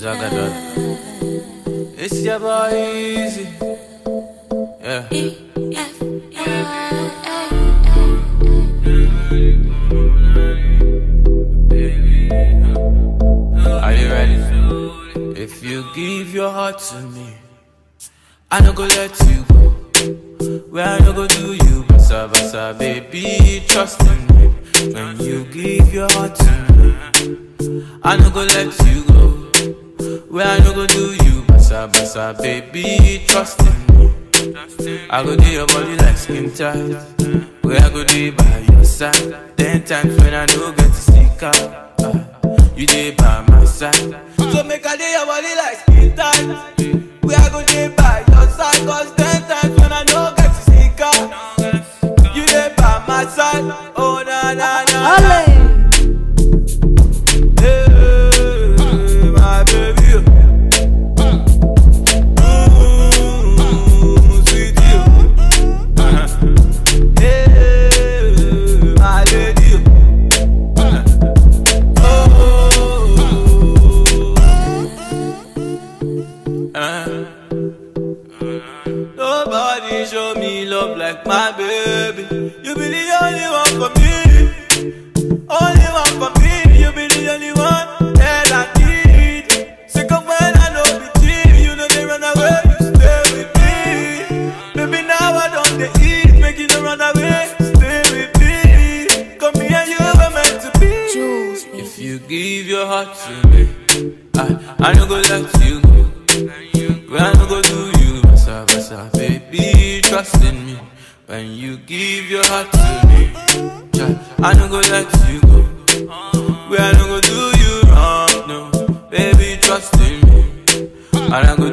Zagadot. It's your boy Easy. Yeah. Are you ready? If you give your heart to me, I no go let you go. Where I no go do you, basa basa, baby, trust in me. When you give your heart to me, I no go let you go. Where I no go do you, basa basa, baby, trust me. I go do your body like skin tight. Where I go do by your side. Ten times when I no get to stick out. ah, you dey by my side. So make I do your body like skin tight. Where I go do by your side. Cause ten times when I no get to stick out. You dey by my side. Oh na na na. na. Uh. Nobody show me love like my baby. You be the only one for me. Only one for me. You be the only one that I need. Sick of when I know be cheap. You know they run away. You stay with me. Baby, now I don't they eat. Make you no run away. Stay with me. Come here, you were meant to be. Jules, If you give your heart to me, I, I no go let you go. When you give your heart to me, I no go let you go. When I no go do you wrong, no, baby, trust in me. And I go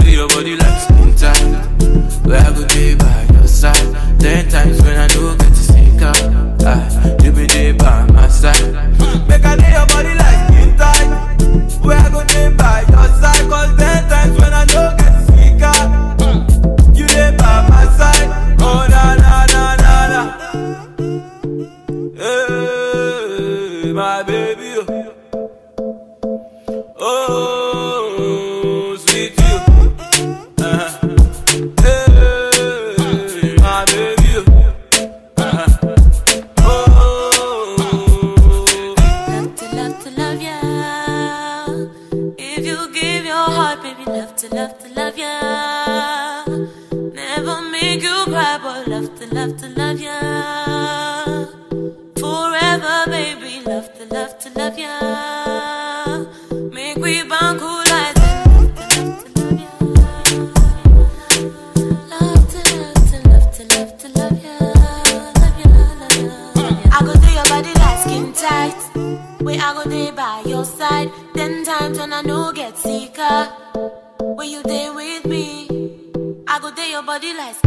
baby. Oh, sweet you. Uh-huh. Hey. Oh, love to love to love. If you give your heart, baby, love to love to love. Never make you cry, but love to love to love ya. Forever, baby, love to love to love ya. Make we bang cool like. Where I go day by your side. Ten times when I know get sicker. When you day with me I go day your body like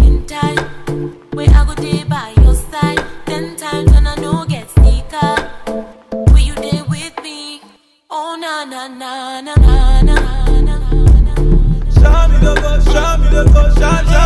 Shine me the go, shine me the go, shine.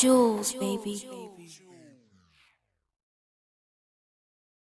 jewels, baby.